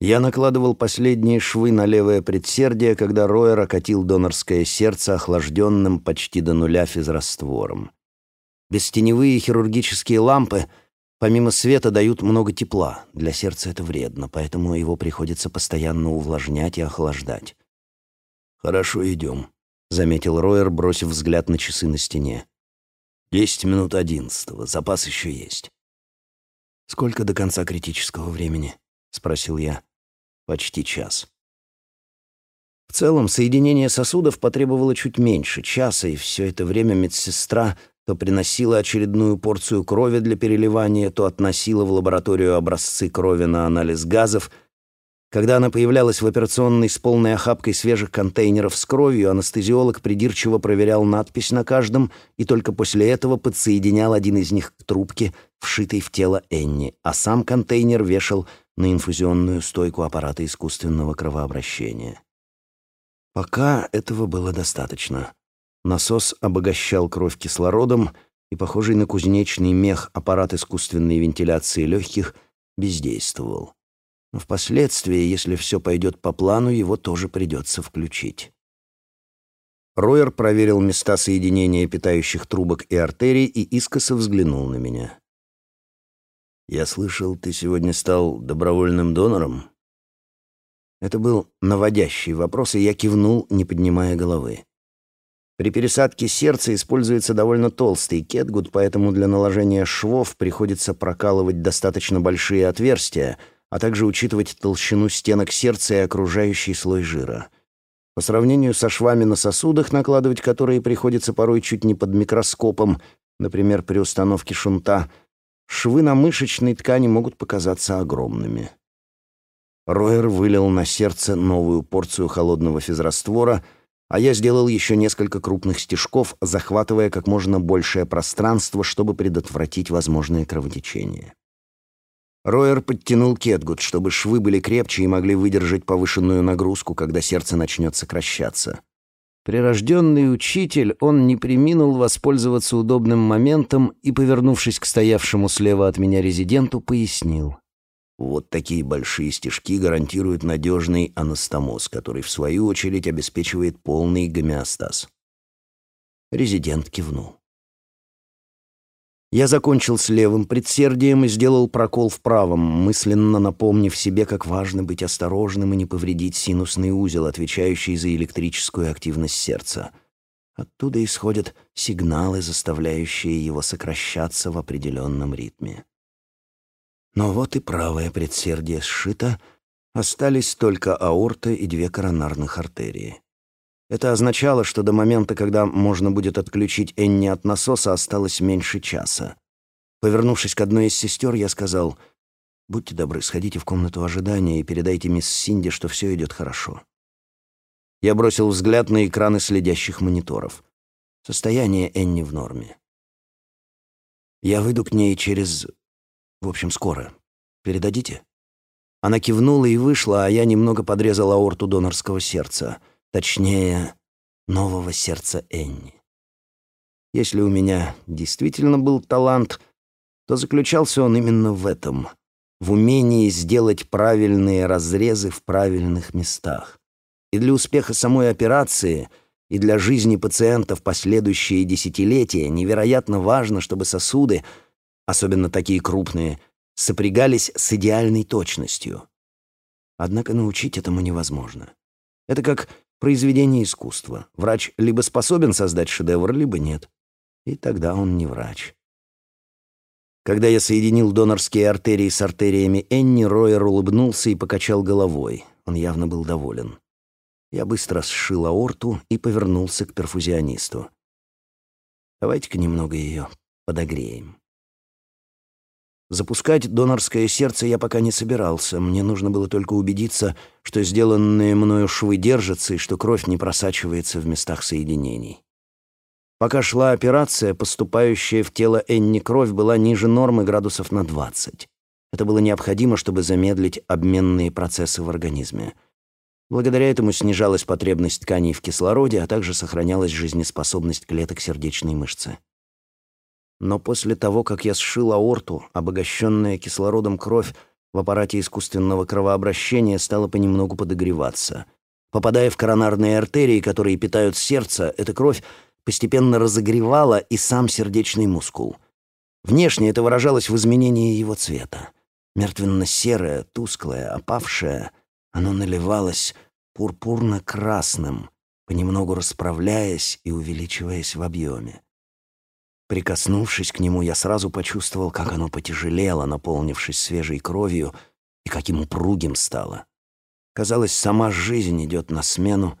Я накладывал последние швы на левое предсердие, когда Ройер окатил донорское сердце охлажденным почти до нуля физраствором. Бестеневые хирургические лампы помимо света дают много тепла. Для сердца это вредно, поэтому его приходится постоянно увлажнять и охлаждать. «Хорошо, идем», — заметил Ройер, бросив взгляд на часы на стене. «Десять минут одиннадцатого. Запас еще есть». «Сколько до конца критического времени?» — спросил я. «Почти час». В целом, соединение сосудов потребовало чуть меньше часа, и все это время медсестра то приносила очередную порцию крови для переливания, то относила в лабораторию образцы крови на анализ газов — когда она появлялась в операционной с полной охапкой свежих контейнеров с кровью, анестезиолог придирчиво проверял надпись на каждом и только после этого подсоединял один из них к трубке, вшитой в тело Энни, а сам контейнер вешал на инфузионную стойку аппарата искусственного кровообращения. Пока этого было достаточно. Насос обогащал кровь кислородом, и похожий на кузнечный мех аппарат искусственной вентиляции легких бездействовал. Но впоследствии, если все пойдет по плану, его тоже придется включить. Ройер проверил места соединения питающих трубок и артерий и искоса взглянул на меня. «Я слышал, ты сегодня стал добровольным донором?» Это был наводящий вопрос, и я кивнул, не поднимая головы. При пересадке сердца используется довольно толстый кетгут, поэтому для наложения швов приходится прокалывать достаточно большие отверстия, а также учитывать толщину стенок сердца и окружающий слой жира. По сравнению со швами на сосудах, накладывать которые приходится порой чуть не под микроскопом, например, при установке шунта, швы на мышечной ткани могут показаться огромными. Ройер вылил на сердце новую порцию холодного физраствора — а я сделал еще несколько крупных стежков, захватывая как можно большее пространство, чтобы предотвратить возможное кровотечение. Ройер подтянул кетгут, чтобы швы были крепче и могли выдержать повышенную нагрузку, когда сердце начнет сокращаться. Прирожденный учитель, он не приминул воспользоваться удобным моментом и, повернувшись к стоявшему слева от меня резиденту, пояснил. Вот такие большие стежки гарантируют надежный анастомоз, который, в свою очередь, обеспечивает полный гомеостаз. Резидент кивнул. Я закончил с левым предсердием и сделал прокол в правом, мысленно напомнив себе, как важно быть осторожным и не повредить синусный узел, отвечающий за электрическую активность сердца. Оттуда исходят сигналы, заставляющие его сокращаться в определенном ритме. Но вот и правое предсердие сшито, остались только аорта и две коронарных артерии. Это означало, что до момента, когда можно будет отключить Энни от насоса, осталось меньше часа. Повернувшись к одной из сестер, я сказал, «Будьте добры, сходите в комнату ожидания и передайте мисс Синди, что все идет хорошо». Я бросил взгляд на экраны следящих мониторов. Состояние Энни в норме. Я выйду к ней через в общем, скоро. Передадите?» Она кивнула и вышла, а я немного подрезал аорту донорского сердца. Точнее, нового сердца Энни. Если у меня действительно был талант, то заключался он именно в этом — в умении сделать правильные разрезы в правильных местах. И для успеха самой операции, и для жизни пациента в последующие десятилетия невероятно важно, чтобы сосуды — особенно такие крупные, сопрягались с идеальной точностью. Однако научить этому невозможно. Это как произведение искусства. Врач либо способен создать шедевр, либо нет. И тогда он не врач. Когда я соединил донорские артерии с артериями Энни, Ройер улыбнулся и покачал головой. Он явно был доволен. Я быстро сшил аорту и повернулся к перфузионисту. «Давайте-ка немного ее подогреем». Запускать донорское сердце я пока не собирался. Мне нужно было только убедиться, что сделанные мною швы держатся и что кровь не просачивается в местах соединений. Пока шла операция, поступающая в тело Энни кровь была ниже нормы градусов на 20. Это было необходимо, чтобы замедлить обменные процессы в организме. Благодаря этому снижалась потребность тканей в кислороде, а также сохранялась жизнеспособность клеток сердечной мышцы. Но после того, как я сшил аорту, обогащенная кислородом кровь в аппарате искусственного кровообращения стала понемногу подогреваться. Попадая в коронарные артерии, которые питают сердце, эта кровь постепенно разогревала и сам сердечный мускул. Внешне это выражалось в изменении его цвета. Мертвенно-серое, тусклое, опавшее, оно наливалось пурпурно-красным, понемногу расправляясь и увеличиваясь в объеме. Прикоснувшись к нему, я сразу почувствовал, как оно потяжелело, наполнившись свежей кровью, и каким упругим стало. Казалось, сама жизнь идет на смену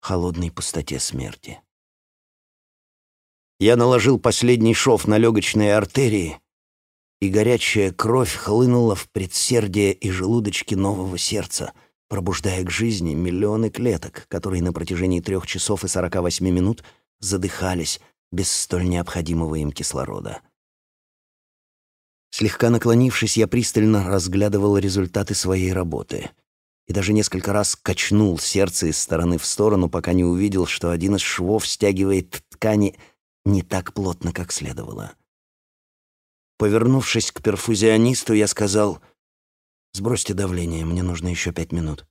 холодной пустоте смерти. Я наложил последний шов на легочные артерии, и горячая кровь хлынула в предсердие и желудочки нового сердца, пробуждая к жизни миллионы клеток, которые на протяжении трех часов и сорока восьми минут задыхались, без столь необходимого им кислорода. Слегка наклонившись, я пристально разглядывал результаты своей работы и даже несколько раз качнул сердце из стороны в сторону, пока не увидел, что один из швов стягивает ткани не так плотно, как следовало. Повернувшись к перфузионисту, я сказал, Сбросьте давление, мне нужно еще пять минут».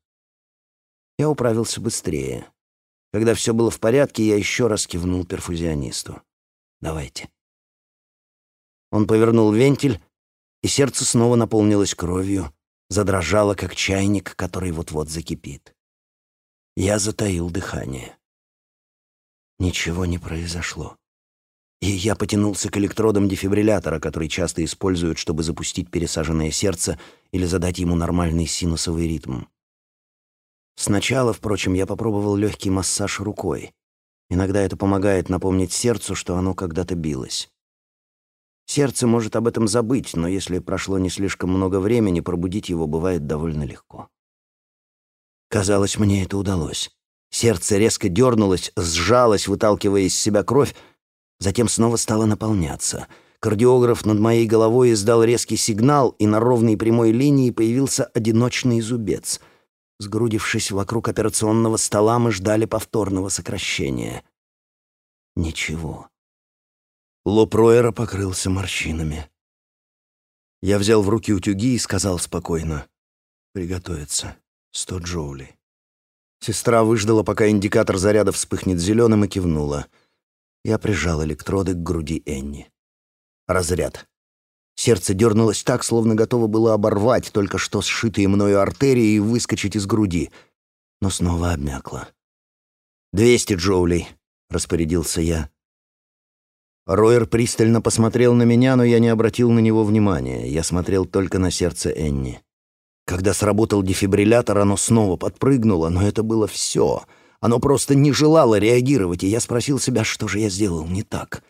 Я управился быстрее. Когда все было в порядке, я еще раз кивнул перфузионисту. «Давайте». Он повернул вентиль, и сердце снова наполнилось кровью, задрожало, как чайник, который вот-вот закипит. Я затаил дыхание. Ничего не произошло. И я потянулся к электродам дефибриллятора, который часто используют, чтобы запустить пересаженное сердце или задать ему нормальный синусовый ритм. Сначала, впрочем, я попробовал легкий массаж рукой. Иногда это помогает напомнить сердцу, что оно когда-то билось. Сердце может об этом забыть, но если прошло не слишком много времени, пробудить его бывает довольно легко. Казалось, мне это удалось. Сердце резко дернулось, сжалось, выталкивая из себя кровь, затем снова стало наполняться. Кардиограф над моей головой издал резкий сигнал, и на ровной прямой линии появился одиночный зубец. Сгрудившись вокруг операционного стола, мы ждали повторного сокращения. Ничего. Лоб Ройера покрылся морщинами. Я взял в руки утюги и сказал спокойно. «Приготовиться. Сто джоулей». Сестра выждала, пока индикатор заряда вспыхнет зеленым, и кивнула. Я прижал электроды к груди Энни. Разряд. Сердце дернулось так, словно готово было оборвать только что сшитые мною артерии и выскочить из груди, но снова обмякло. «Двести джоулей», — распорядился я. Ройер пристально посмотрел на меня, но я не обратил на него внимания. Я смотрел только на сердце Энни. Когда сработал дефибриллятор, оно снова подпрыгнуло, но это было все. Оно просто не желало реагировать, и я спросил себя, что же я сделал не так.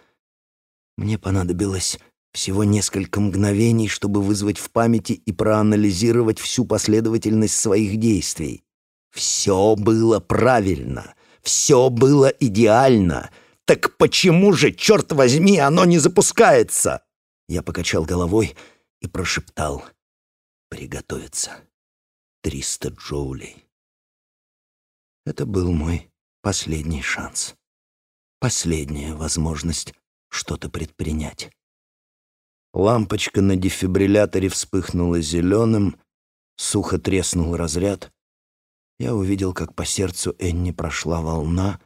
Мне понадобилось всего несколько мгновений, чтобы вызвать в памяти и проанализировать всю последовательность своих действий. Все было правильно, все было идеально — так почему же, черт возьми, оно не запускается? Я покачал головой и прошептал. Приготовиться. Триста джоулей. Это был мой последний шанс. Последняя возможность что-то предпринять. Лампочка на дефибрилляторе вспыхнула зеленым, сухо треснул разряд. Я увидел, как по сердцу Энни прошла волна,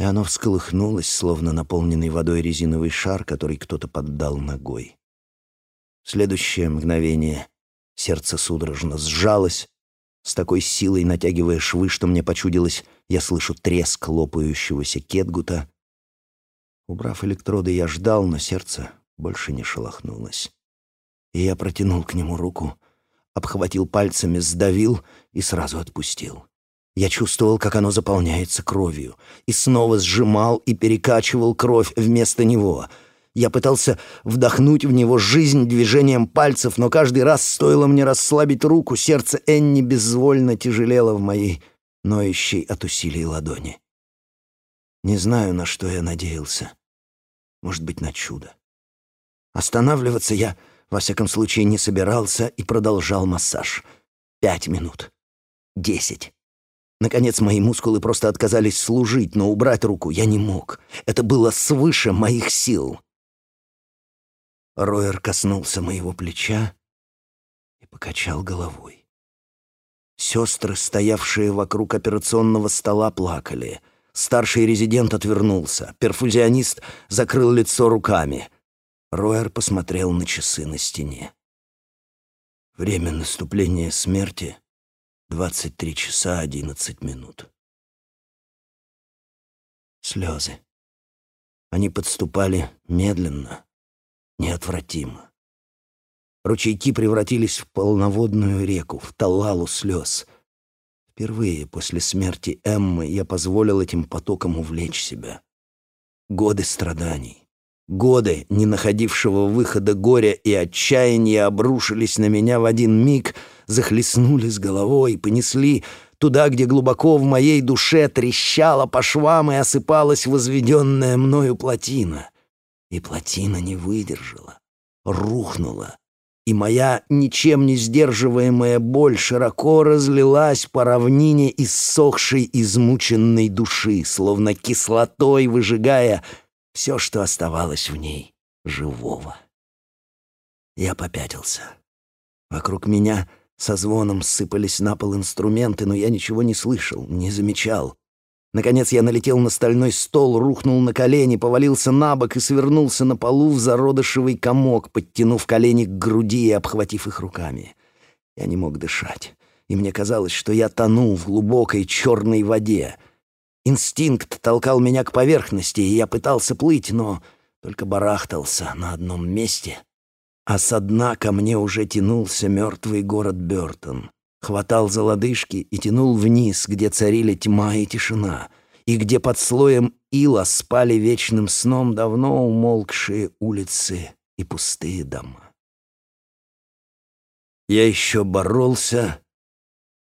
и оно всколыхнулось, словно наполненный водой резиновый шар, который кто-то поддал ногой. В следующее мгновение сердце судорожно сжалось, с такой силой натягивая швы, что мне почудилось, я слышу треск лопающегося кетгута. Убрав электроды, я ждал, но сердце больше не шелохнулось. И я протянул к нему руку, обхватил пальцами, сдавил и сразу отпустил. Я чувствовал, как оно заполняется кровью, и снова сжимал и перекачивал кровь вместо него. Я пытался вдохнуть в него жизнь движением пальцев, но каждый раз стоило мне расслабить руку, сердце Энни безвольно тяжелело в моей ноющей от усилий ладони. Не знаю, на что я надеялся. Может быть, на чудо. Останавливаться я, во всяком случае, не собирался и продолжал массаж. Пять минут. Десять. Наконец, мои мускулы просто отказались служить, но убрать руку я не мог. Это было свыше моих сил. Ройер коснулся моего плеча и покачал головой. Сестры, стоявшие вокруг операционного стола, плакали. Старший резидент отвернулся. Перфузионист закрыл лицо руками. Ройер посмотрел на часы на стене. Время наступления смерти 23 часа 11 минут. Слезы. Они подступали медленно, неотвратимо. Ручейки превратились в полноводную реку, в талалу слез. Впервые после смерти Эммы я позволил этим потокам увлечь себя. Годы страданий, годы не находившего выхода горя и отчаяния обрушились на меня в один миг — захлестнули с головой, понесли туда, где глубоко в моей душе трещала по швам и осыпалась возведенная мною плотина. И плотина не выдержала, рухнула, и моя ничем не сдерживаемая боль широко разлилась по равнине иссохшей, измученной души, словно кислотой выжигая все, что оставалось в ней живого. Я попятился. Вокруг меня со звоном сыпались на пол инструменты, но я ничего не слышал, не замечал. Наконец я налетел на стальной стол, рухнул на колени, повалился на бок и свернулся на полу в зародышевый комок, подтянув колени к груди и обхватив их руками. Я не мог дышать, и мне казалось, что я тону в глубокой черной воде. Инстинкт толкал меня к поверхности, и я пытался плыть, но только барахтался на одном месте. А со дна ко мне уже тянулся мертвый город Бёртон хватал за лодыжки и тянул вниз, где царили тьма и тишина, и где под слоем ила спали вечным сном давно умолкшие улицы и пустые дома. Я еще боролся,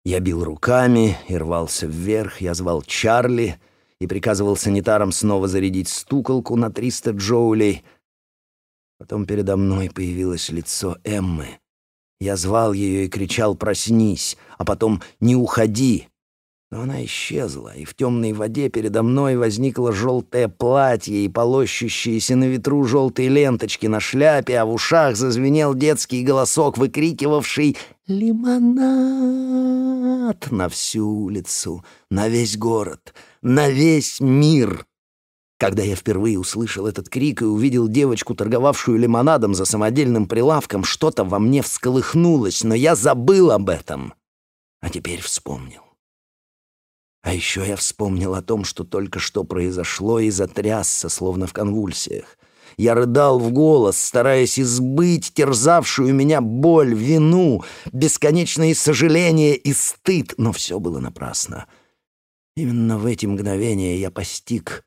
я бил руками и рвался вверх, я звал Чарли и приказывал санитарам снова зарядить стуколку на триста джоулей. Потом передо мной появилось лицо Эммы — я звал ее и кричал «Проснись!», а потом «Не уходи!». Но она исчезла, и в темной воде передо мной возникло желтое платье и полощущиеся на ветру желтые ленточки на шляпе, а в ушах зазвенел детский голосок, выкрикивавший «Лимонад!» на всю улицу, на весь город, на весь мир. Когда я впервые услышал этот крик и увидел девочку, торговавшую лимонадом за самодельным прилавком, что-то во мне всколыхнулось, но я забыл об этом. А теперь вспомнил. А еще я вспомнил о том, что только что произошло, и затрясся, словно в конвульсиях. Я рыдал в голос, стараясь избыть терзавшую меня боль, вину, бесконечные сожаления и стыд, но все было напрасно. Именно в эти мгновения я постиг,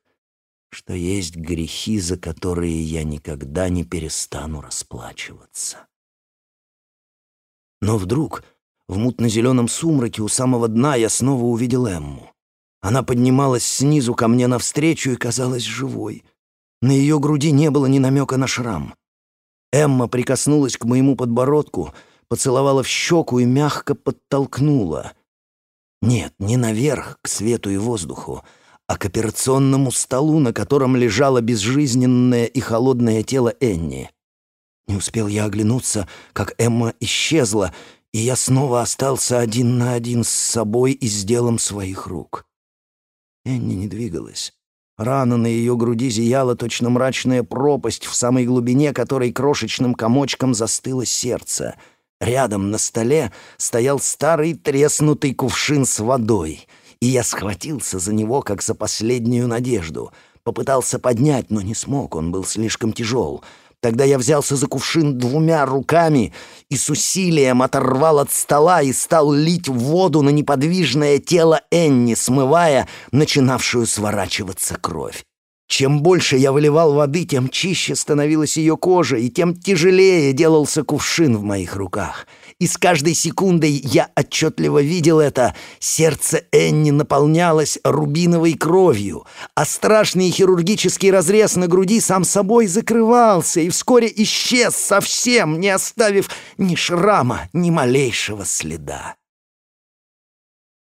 что есть грехи, за которые я никогда не перестану расплачиваться. Но вдруг в мутно-зеленом сумраке у самого дна я снова увидел Эмму. Она поднималась снизу ко мне навстречу и казалась живой. На ее груди не было ни намека на шрам. Эмма прикоснулась к моему подбородку, поцеловала в щеку и мягко подтолкнула. Нет, не наверх, к свету и воздуху, а к операционному столу, на котором лежало безжизненное и холодное тело Энни. Не успел я оглянуться, как Эмма исчезла, и я снова остался один на один с собой и с делом своих рук. Энни не двигалась. Рана на ее груди зияла точно мрачная пропасть, в самой глубине которой крошечным комочком застыло сердце. Рядом на столе стоял старый треснутый кувшин с водой — и я схватился за него, как за последнюю надежду. Попытался поднять, но не смог, он был слишком тяжел. Тогда я взялся за кувшин двумя руками и с усилием оторвал от стола и стал лить воду на неподвижное тело Энни, смывая начинавшую сворачиваться кровь. Чем больше я выливал воды, тем чище становилась ее кожа, и тем тяжелее делался кувшин в моих руках — и с каждой секундой я отчетливо видел это. Сердце Энни наполнялось рубиновой кровью, а страшный хирургический разрез на груди сам собой закрывался и вскоре исчез совсем, не оставив ни шрама, ни малейшего следа.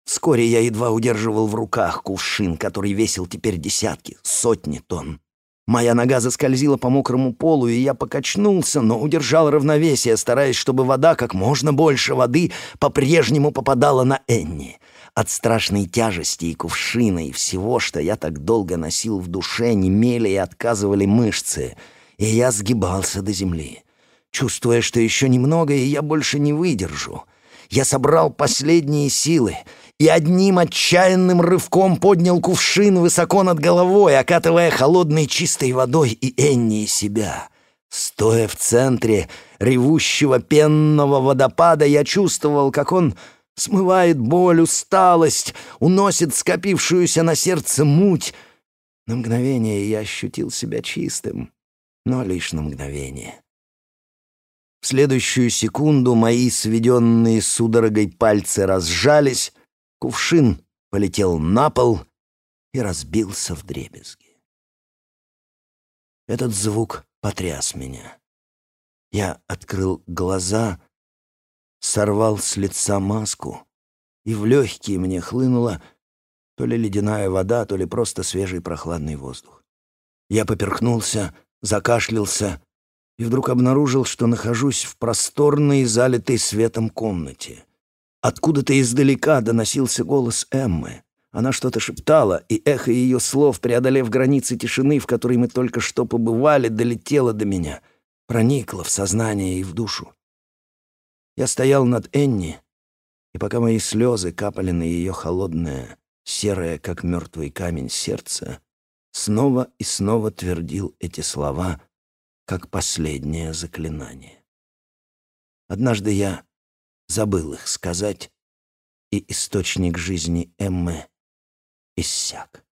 Вскоре я едва удерживал в руках кувшин, который весил теперь десятки, сотни тонн. Моя нога заскользила по мокрому полу, и я покачнулся, но удержал равновесие, стараясь, чтобы вода, как можно больше воды, по-прежнему попадала на Энни. От страшной тяжести и кувшина, и всего, что я так долго носил в душе, немели и отказывали мышцы, и я сгибался до земли, чувствуя, что еще немного, и я больше не выдержу. Я собрал последние силы — и одним отчаянным рывком поднял кувшин высоко над головой, окатывая холодной чистой водой и Энни и себя. Стоя в центре ревущего пенного водопада, я чувствовал, как он смывает боль, усталость, уносит скопившуюся на сердце муть. На мгновение я ощутил себя чистым, но лишь на мгновение. В следующую секунду мои сведенные судорогой пальцы разжались, Кувшин полетел на пол и разбился в дребезги. Этот звук потряс меня. Я открыл глаза, сорвал с лица маску, и в легкие мне хлынула то ли ледяная вода, то ли просто свежий прохладный воздух. Я поперхнулся, закашлялся и вдруг обнаружил, что нахожусь в просторной, залитой светом комнате. Откуда-то издалека доносился голос Эммы. Она что-то шептала, и эхо ее слов, преодолев границы тишины, в которой мы только что побывали, долетело до меня, проникло в сознание и в душу. Я стоял над Энни, и пока мои слезы капали на ее холодное, серое, как мертвый камень, сердце, снова и снова твердил эти слова, как последнее заклинание. Однажды я забыл их сказать, и источник жизни Эммы иссяк.